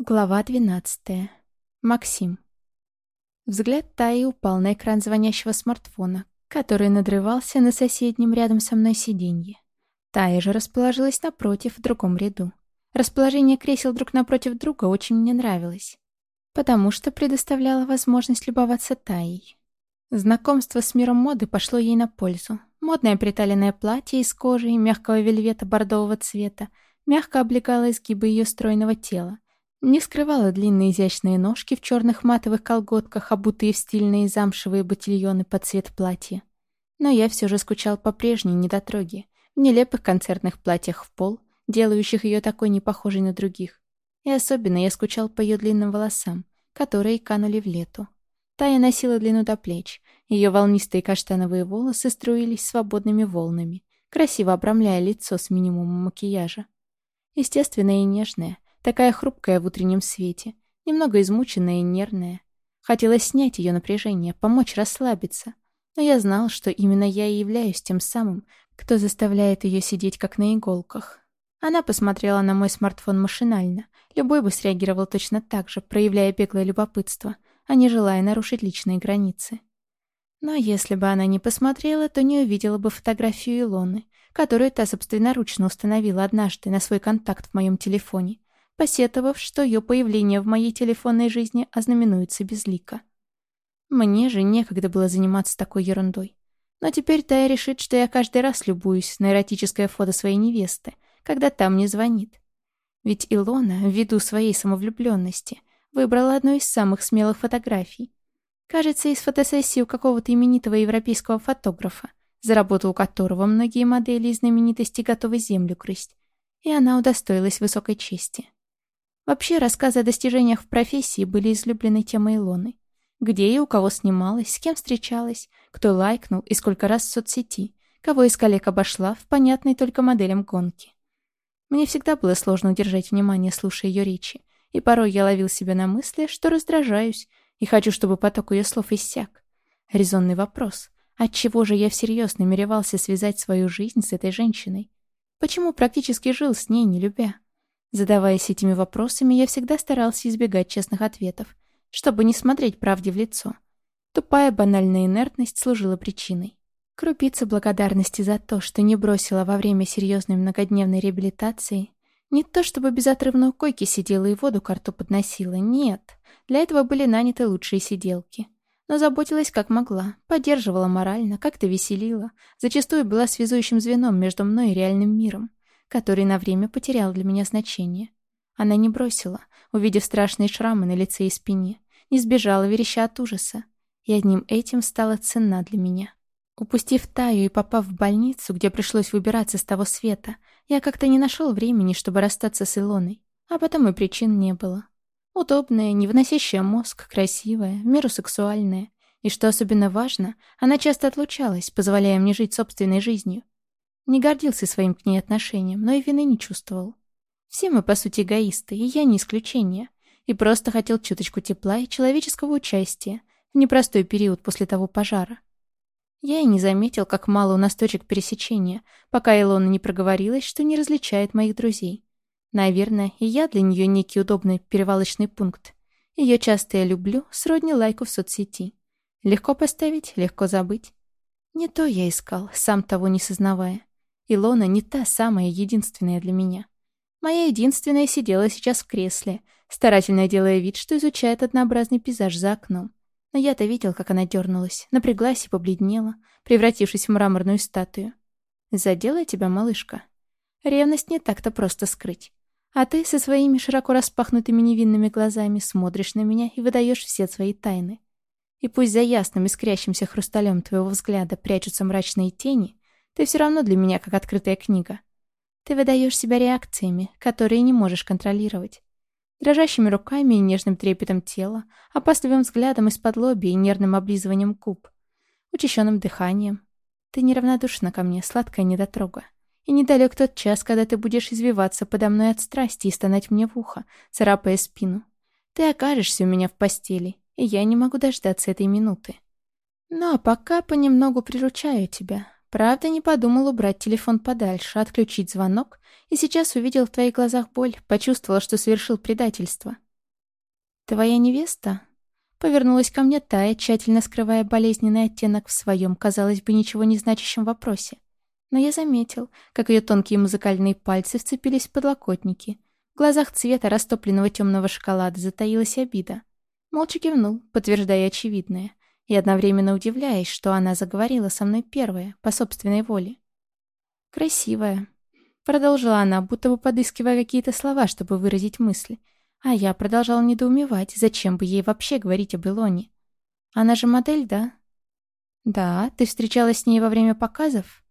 Глава 12. Максим. Взгляд Таи упал на экран звонящего смартфона, который надрывался на соседнем рядом со мной сиденье. Тая же расположилась напротив, в другом ряду. Расположение кресел друг напротив друга очень мне нравилось, потому что предоставляло возможность любоваться Таей. Знакомство с миром моды пошло ей на пользу. Модное приталенное платье из кожи и мягкого вельвета бордового цвета мягко облегало изгибы ее стройного тела, не скрывала длинные изящные ножки в черных матовых колготках, обутые в стильные замшевые ботильоны под цвет платья. Но я все же скучал по прежней недотроге, в нелепых концертных платьях в пол, делающих ее такой непохожей на других. И особенно я скучал по ее длинным волосам, которые канули в лету. Тая носила длину до плеч, ее волнистые каштановые волосы струились свободными волнами, красиво обрамляя лицо с минимумом макияжа. Естественная и нежная, Такая хрупкая в утреннем свете, немного измученная и нервная. Хотелось снять ее напряжение, помочь расслабиться. Но я знал, что именно я и являюсь тем самым, кто заставляет ее сидеть как на иголках. Она посмотрела на мой смартфон машинально. Любой бы среагировал точно так же, проявляя беглое любопытство, а не желая нарушить личные границы. Но если бы она не посмотрела, то не увидела бы фотографию Илоны, которую та собственноручно установила однажды на свой контакт в моем телефоне, посетовав, что ее появление в моей телефонной жизни ознаменуется безлико. Мне же некогда было заниматься такой ерундой. Но теперь Тая решит, что я каждый раз любуюсь на эротическое фото своей невесты, когда та мне звонит. Ведь Илона, ввиду своей самовлюбленности, выбрала одну из самых смелых фотографий. Кажется, из фотосессии у какого-то именитого европейского фотографа, за работу у которого многие модели и знаменитости готовы землю крысть. И она удостоилась высокой чести. Вообще, рассказы о достижениях в профессии были излюбленной темой Илоны. Где и у кого снималась, с кем встречалась, кто лайкнул и сколько раз в соцсети, кого из коллег обошла в понятной только моделям гонки. Мне всегда было сложно удержать внимание, слушая ее речи, и порой я ловил себя на мысли, что раздражаюсь и хочу, чтобы поток ее слов иссяк. Резонный вопрос. Отчего же я всерьез намеревался связать свою жизнь с этой женщиной? Почему практически жил с ней, не любя? Задаваясь этими вопросами, я всегда старался избегать честных ответов, чтобы не смотреть правде в лицо. Тупая банальная инертность служила причиной. Крупица благодарности за то, что не бросила во время серьезной многодневной реабилитации. Не то, чтобы безотрывно у койки сидела и воду к рту подносила, нет. Для этого были наняты лучшие сиделки. Но заботилась как могла, поддерживала морально, как-то веселила, зачастую была связующим звеном между мной и реальным миром который на время потерял для меня значение. Она не бросила, увидев страшные шрамы на лице и спине, не сбежала, вереща от ужаса. И одним этим стала ценна для меня. Упустив Таю и попав в больницу, где пришлось выбираться с того света, я как-то не нашел времени, чтобы расстаться с Илоной, а потом и причин не было. Удобная, не мозг, красивая, в меру сексуальная. И что особенно важно, она часто отлучалась, позволяя мне жить собственной жизнью, не гордился своим к ней отношением, но и вины не чувствовал. Все мы, по сути, эгоисты, и я не исключение. И просто хотел чуточку тепла и человеческого участия в непростой период после того пожара. Я и не заметил, как мало у нас точек пересечения, пока Илона не проговорилась, что не различает моих друзей. Наверное, и я для нее некий удобный перевалочный пункт. Ее часто я люблю, сродни лайку в соцсети. Легко поставить, легко забыть. Не то я искал, сам того не сознавая. Илона не та самая единственная для меня. Моя единственная сидела сейчас в кресле, старательно делая вид, что изучает однообразный пейзаж за окном. Но я-то видел, как она дернулась, напряглась и побледнела, превратившись в мраморную статую. «Задела тебя, малышка?» Ревность не так-то просто скрыть. А ты со своими широко распахнутыми невинными глазами смотришь на меня и выдаешь все свои тайны. И пусть за ясным искрящимся хрусталем твоего взгляда прячутся мрачные тени, ты все равно для меня как открытая книга. Ты выдаешь себя реакциями, которые не можешь контролировать. Дрожащими руками и нежным трепетом тела, опасливым взглядом из-под лоби и нервным облизыванием губ, учащенным дыханием. Ты неравнодушна ко мне, сладкая недотрога. И недалек тот час, когда ты будешь извиваться подо мной от страсти и стонать мне в ухо, царапая спину. Ты окажешься у меня в постели, и я не могу дождаться этой минуты. Ну а пока понемногу приручаю тебя, Правда, не подумал убрать телефон подальше, отключить звонок, и сейчас увидел в твоих глазах боль, почувствовал, что совершил предательство. «Твоя невеста?» Повернулась ко мне Тая, тщательно скрывая болезненный оттенок в своем, казалось бы, ничего не значащем вопросе. Но я заметил, как ее тонкие музыкальные пальцы вцепились в подлокотники. В глазах цвета растопленного темного шоколада затаилась обида. Молча кивнул, подтверждая очевидное, и одновременно удивляясь, что она заговорила со мной первая, по собственной воле. «Красивая», — продолжила она, будто бы подыскивая какие-то слова, чтобы выразить мысли, а я продолжал недоумевать, зачем бы ей вообще говорить об Илоне. Она же модель, да? Да, ты встречалась с ней во время показов?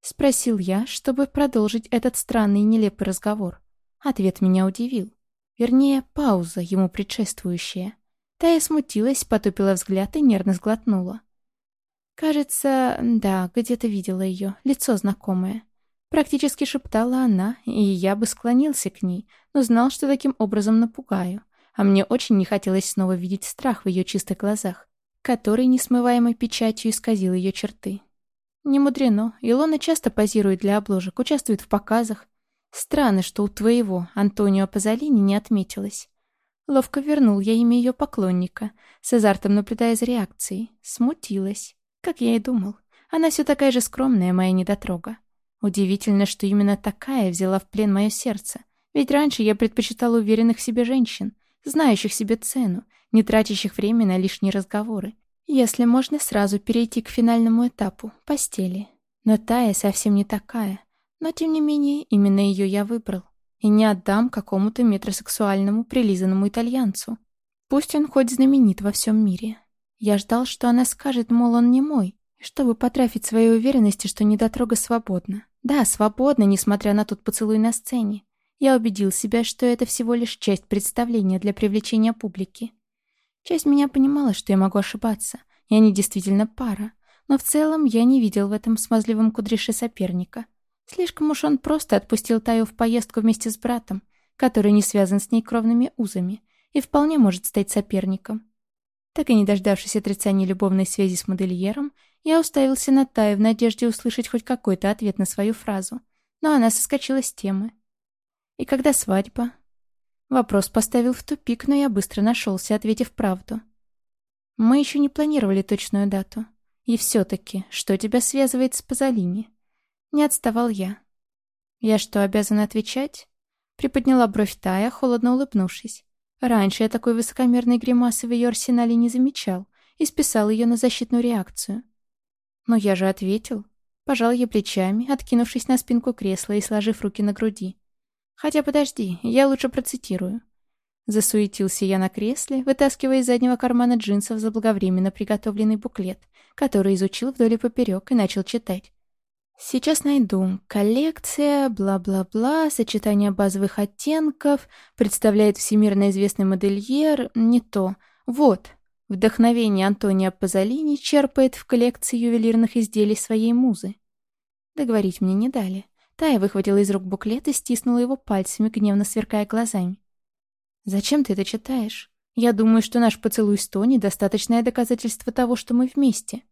Спросил я, чтобы продолжить этот странный и нелепый разговор. Ответ меня удивил. Вернее, пауза, ему предшествующая. Тая смутилась, потупила взгляд и нервно сглотнула. Кажется, да, где-то видела ее, лицо знакомое. Практически шептала она, и я бы склонился к ней, но знал, что таким образом напугаю. А мне очень не хотелось снова видеть страх в ее чистых глазах, который несмываемой печатью исказил ее черты. Не мудрено, Илона часто позирует для обложек, участвует в показах. Странно, что у твоего, Антонио Пазолини, не отметилось. Ловко вернул я имя ее поклонника, с азартом наблюдая за реакцией. Смутилась. Как я и думал. Она все такая же скромная, моя недотрога. Удивительно, что именно такая взяла в плен мое сердце. Ведь раньше я предпочитал уверенных в себе женщин, знающих себе цену, не тратящих время на лишние разговоры. Если можно сразу перейти к финальному этапу — постели. Но Тая совсем не такая. Но, тем не менее, именно ее я выбрал. И не отдам какому-то метросексуальному прилизанному итальянцу. Пусть он хоть знаменит во всем мире. Я ждал, что она скажет, мол, он не мой, чтобы потрафить своей уверенности, что недотрога свободна. Да, свободна, несмотря на тот поцелуй на сцене. Я убедил себя, что это всего лишь часть представления для привлечения публики. Часть меня понимала, что я могу ошибаться, и они действительно пара, но в целом я не видел в этом смазливом кудряше соперника. Слишком уж он просто отпустил Таю в поездку вместе с братом, который не связан с ней кровными узами, и вполне может стать соперником. Так и не дождавшись отрицания любовной связи с модельером, я уставился на Таю в надежде услышать хоть какой-то ответ на свою фразу, но она соскочила с темы. «И когда свадьба?» Вопрос поставил в тупик, но я быстро нашелся, ответив правду. «Мы еще не планировали точную дату. И все-таки, что тебя связывает с Пазолини?» Не отставал я. «Я что, обязана отвечать?» Приподняла бровь Тая, холодно улыбнувшись. Раньше я такой высокомерной гримасы в ее арсенале не замечал и списал ее на защитную реакцию. Но я же ответил. Пожал я плечами, откинувшись на спинку кресла и сложив руки на груди. Хотя подожди, я лучше процитирую. Засуетился я на кресле, вытаскивая из заднего кармана джинсов заблаговременно приготовленный буклет, который изучил вдоль и поперек и начал читать. Сейчас найду. Коллекция, бла-бла-бла, сочетание базовых оттенков, представляет всемирно известный модельер, не то. Вот, Вдохновение Антонио Пазолини черпает в коллекции ювелирных изделий своей музы. Договорить мне не дали. Тая выхватила из рук буклет и стиснула его пальцами, гневно сверкая глазами. «Зачем ты это читаешь? Я думаю, что наш поцелуй с Тони — достаточное доказательство того, что мы вместе».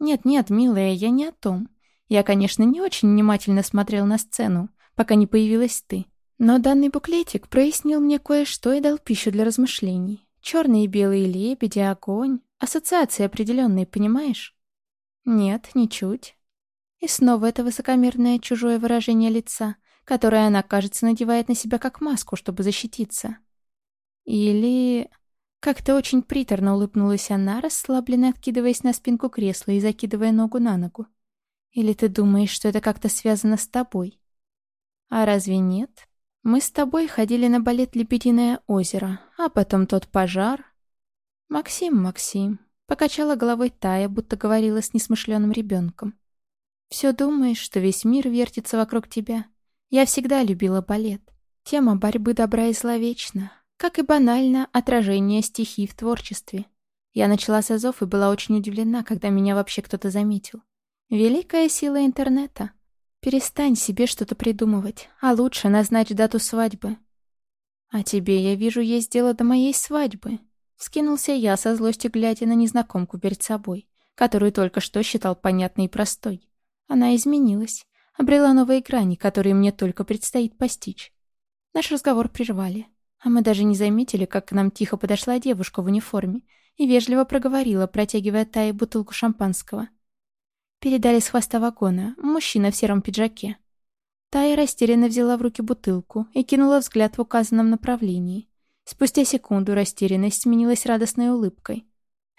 «Нет-нет, милая, я не о том. Я, конечно, не очень внимательно смотрел на сцену, пока не появилась ты. Но данный буклетик прояснил мне кое-что и дал пищу для размышлений. Черные и белые лебеди, огонь. Ассоциации определенные, понимаешь? Нет, ничуть. И снова это высокомерное чужое выражение лица, которое она, кажется, надевает на себя как маску, чтобы защититься. Или... Как-то очень приторно улыбнулась она, расслабленно откидываясь на спинку кресла и закидывая ногу на ногу. Или ты думаешь, что это как-то связано с тобой? А разве нет? Мы с тобой ходили на балет «Лебединое озеро», а потом тот пожар. Максим, Максим, покачала головой Тая, будто говорила с несмышленым ребенком. Все думаешь, что весь мир вертится вокруг тебя. Я всегда любила балет. Тема борьбы добра и зла вечна, как и банально отражение стихий в творчестве. Я начала с азов и была очень удивлена, когда меня вообще кто-то заметил. Великая сила интернета. Перестань себе что-то придумывать, а лучше назначь дату свадьбы. А тебе, я вижу, есть дело до моей свадьбы. Вскинулся я со злостью, глядя на незнакомку перед собой, которую только что считал понятной и простой. Она изменилась, обрела новые грани, которые мне только предстоит постичь. Наш разговор прервали. А мы даже не заметили, как к нам тихо подошла девушка в униформе и вежливо проговорила, протягивая Тае бутылку шампанского. Передали с хвоста вагона, мужчина в сером пиджаке. Тая растерянно взяла в руки бутылку и кинула взгляд в указанном направлении. Спустя секунду растерянность сменилась радостной улыбкой.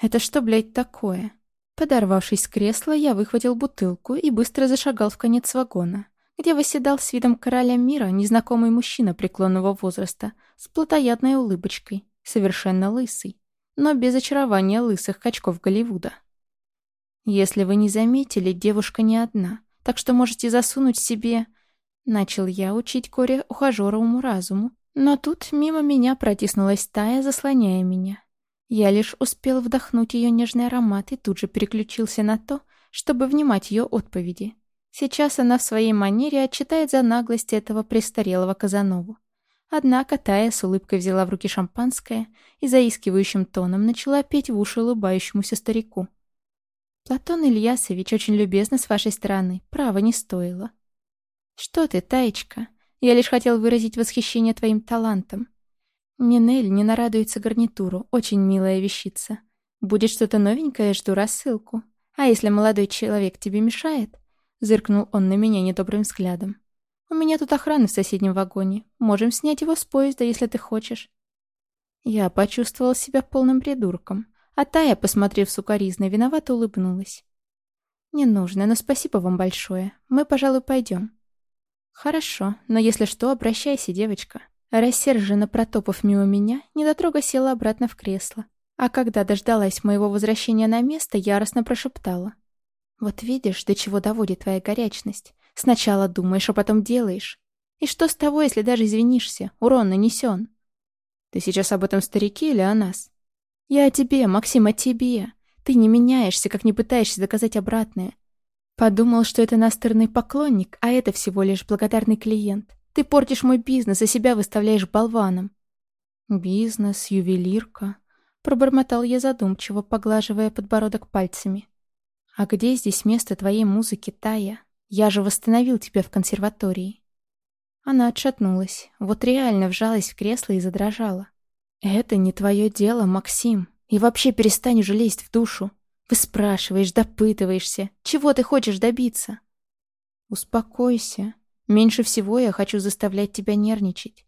«Это что, блядь, такое?» Подорвавшись с кресла, я выхватил бутылку и быстро зашагал в конец вагона, где восседал с видом короля мира незнакомый мужчина преклонного возраста с плотоядной улыбочкой, совершенно лысый, но без очарования лысых качков Голливуда. «Если вы не заметили, девушка не одна, так что можете засунуть себе...» Начал я учить Коре ухажеровому разуму, но тут мимо меня протиснулась Тая, заслоняя меня. Я лишь успел вдохнуть ее нежный аромат и тут же переключился на то, чтобы внимать ее отповеди. Сейчас она в своей манере отчитает за наглость этого престарелого Казанову. Однако Тая с улыбкой взяла в руки шампанское и заискивающим тоном начала петь в уши улыбающемуся старику. «Платон Ильясович очень любезно с вашей стороны, право не стоило». «Что ты, Таечка? Я лишь хотел выразить восхищение твоим талантом. Нинель не нарадуется гарнитуру, очень милая вещица. Будет что-то новенькое, жду рассылку. А если молодой человек тебе мешает?» Зыркнул он на меня недобрым взглядом. «У меня тут охрана в соседнем вагоне. Можем снять его с поезда, если ты хочешь». Я почувствовал себя полным придурком. А Тая, посмотрев сукоризно, виновато улыбнулась. «Не нужно, но спасибо вам большое. Мы, пожалуй, пойдем». «Хорошо, но если что, обращайся, девочка». Рассерженно протопав мимо меня, недотрога села обратно в кресло. А когда дождалась моего возвращения на место, яростно прошептала. «Вот видишь, до чего доводит твоя горячность. Сначала думаешь, а потом делаешь. И что с того, если даже извинишься? Урон нанесен». «Ты сейчас об этом старике или о нас?» «Я о тебе, Максим, о тебе. Ты не меняешься, как не пытаешься доказать обратное. Подумал, что это настырный поклонник, а это всего лишь благодарный клиент. Ты портишь мой бизнес, и себя выставляешь болваном. Бизнес, ювелирка. Пробормотал я задумчиво, поглаживая подбородок пальцами. А где здесь место твоей музыки, Тая? Я же восстановил тебя в консерватории. Она отшатнулась, вот реально вжалась в кресло и задрожала. «Это не твое дело, Максим. И вообще перестань уже лезть в душу. Выспрашиваешь, допытываешься. Чего ты хочешь добиться? Успокойся. Меньше всего я хочу заставлять тебя нервничать.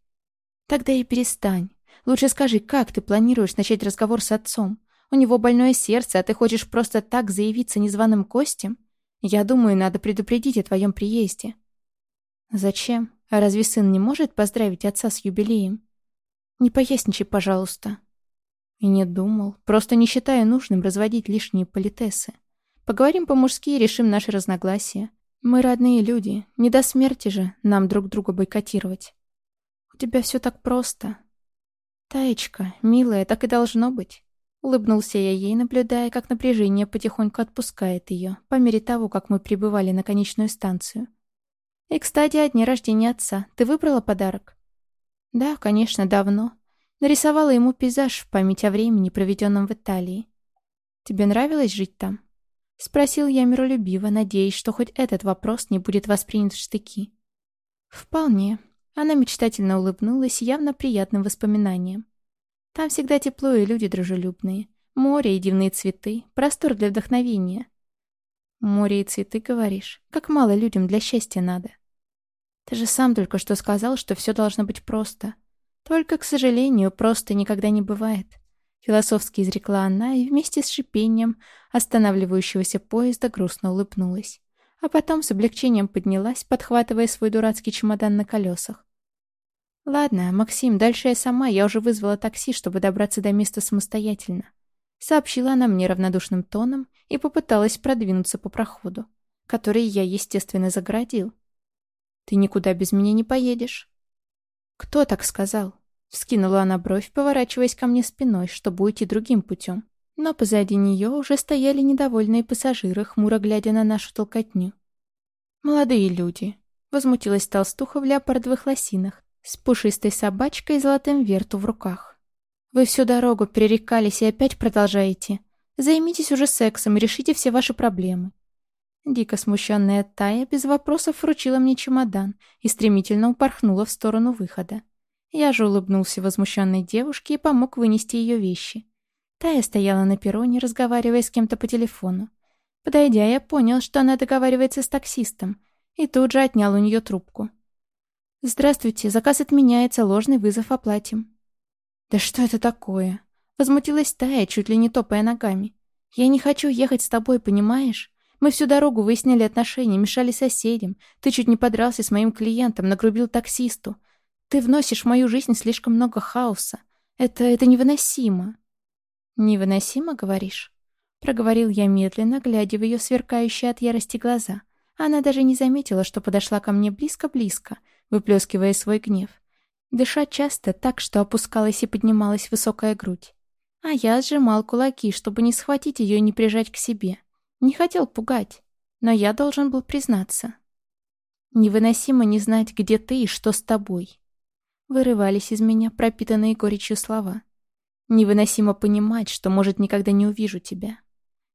Тогда и перестань. Лучше скажи, как ты планируешь начать разговор с отцом? У него больное сердце, а ты хочешь просто так заявиться незваным гостем? Я думаю, надо предупредить о твоем приезде. Зачем? А разве сын не может поздравить отца с юбилеем? Не поясничай, пожалуйста. И не думал, просто не считая нужным разводить лишние политесы. Поговорим по-мужски и решим наши разногласия. Мы родные люди, не до смерти же нам друг друга бойкотировать. У тебя все так просто. Таечка, милая, так и должно быть. Улыбнулся я ей, наблюдая, как напряжение потихоньку отпускает ее, по мере того, как мы прибывали на конечную станцию. И, кстати, о дне рождения отца. Ты выбрала подарок? Да, конечно, давно. Нарисовала ему пейзаж в память о времени, проведенном в Италии. «Тебе нравилось жить там?» Спросил я миролюбиво, надеясь, что хоть этот вопрос не будет воспринят в штыки. «Вполне». Она мечтательно улыбнулась явно приятным воспоминанием. «Там всегда тепло и люди дружелюбные. Море и дивные цветы, простор для вдохновения». «Море и цветы, говоришь? Как мало людям для счастья надо». «Ты же сам только что сказал, что все должно быть просто. Только, к сожалению, просто никогда не бывает. Философски изрекла она и вместе с шипением останавливающегося поезда грустно улыбнулась. А потом с облегчением поднялась, подхватывая свой дурацкий чемодан на колесах. «Ладно, Максим, дальше я сама, я уже вызвала такси, чтобы добраться до места самостоятельно», сообщила она мне равнодушным тоном и попыталась продвинуться по проходу, который я, естественно, заградил. «Ты никуда без меня не поедешь». «Кто так сказал?» Вскинула она бровь, поворачиваясь ко мне спиной, чтобы уйти другим путем. Но позади нее уже стояли недовольные пассажиры, хмуро глядя на нашу толкотню. «Молодые люди», — возмутилась толстуха в леопардовых лосинах, с пушистой собачкой и золотым верту в руках. «Вы всю дорогу перерекались и опять продолжаете. Займитесь уже сексом и решите все ваши проблемы». Дико смущенная Тая без вопросов вручила мне чемодан и стремительно упорхнула в сторону выхода. Я же улыбнулся возмущенной девушке и помог вынести ее вещи. Тая стояла на перроне, разговаривая с кем-то по телефону. Подойдя, я понял, что она договаривается с таксистом, и тут же отнял у нее трубку. «Здравствуйте, заказ отменяется, ложный вызов оплатим». «Да что это такое?» Возмутилась Тая, чуть ли не топая ногами. «Я не хочу ехать с тобой, понимаешь? Мы всю дорогу выясняли отношения, мешали соседям. Ты чуть не подрался с моим клиентом, нагрубил таксисту. Ты вносишь в мою жизнь слишком много хаоса. Это... это невыносимо». «Невыносимо, говоришь?» Проговорил я медленно, глядя в ее сверкающие от ярости глаза. Она даже не заметила, что подошла ко мне близко-близко, выплескивая свой гнев. Дыша часто, так что опускалась и поднималась высокая грудь. А я сжимал кулаки, чтобы не схватить ее и не прижать к себе. Не хотел пугать, но я должен был признаться. Невыносимо не знать, где ты и что с тобой. Вырывались из меня пропитанные горечью слова. Невыносимо понимать, что, может, никогда не увижу тебя.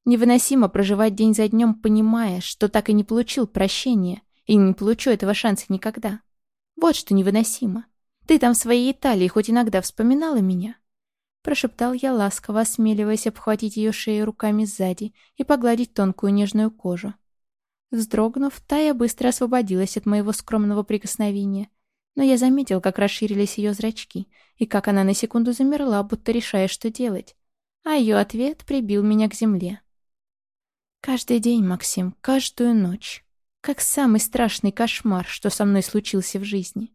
Невыносимо проживать день за днем, понимая, что так и не получил прощения и не получу этого шанса никогда. Вот что невыносимо. Ты там в своей Италии хоть иногда вспоминала меня? Прошептал я ласково, осмеливаясь обхватить ее шею руками сзади и погладить тонкую нежную кожу. Вздрогнув, Тая быстро освободилась от моего скромного прикосновения, но я заметил, как расширились ее зрачки, и как она на секунду замерла, будто решая, что делать. А ее ответ прибил меня к земле. Каждый день, Максим, каждую ночь. Как самый страшный кошмар, что со мной случился в жизни.